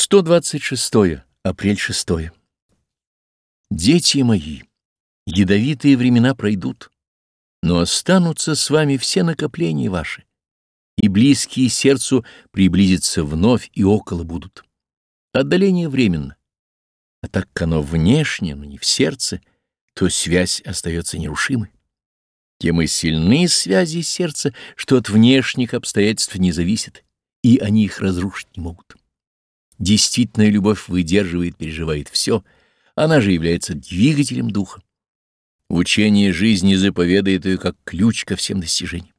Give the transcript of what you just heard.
126 апрель 6 Дети мои, ядовитые времена пройдут, но останутся с вами все накопления ваши, и близкие сердцу приблизятся вновь и около будут. Отдаление временно, а так как оно внешне, но не в сердце, то связь остается нерушимой. Тем и сильны связи сердца, что от внешних обстоятельств не зависят, и они их разрушить не могут. Действительная любовь выдерживает, переживает все, она же является двигателем духа. Учение жизни заповедает ее как ключ ко всем достижениям.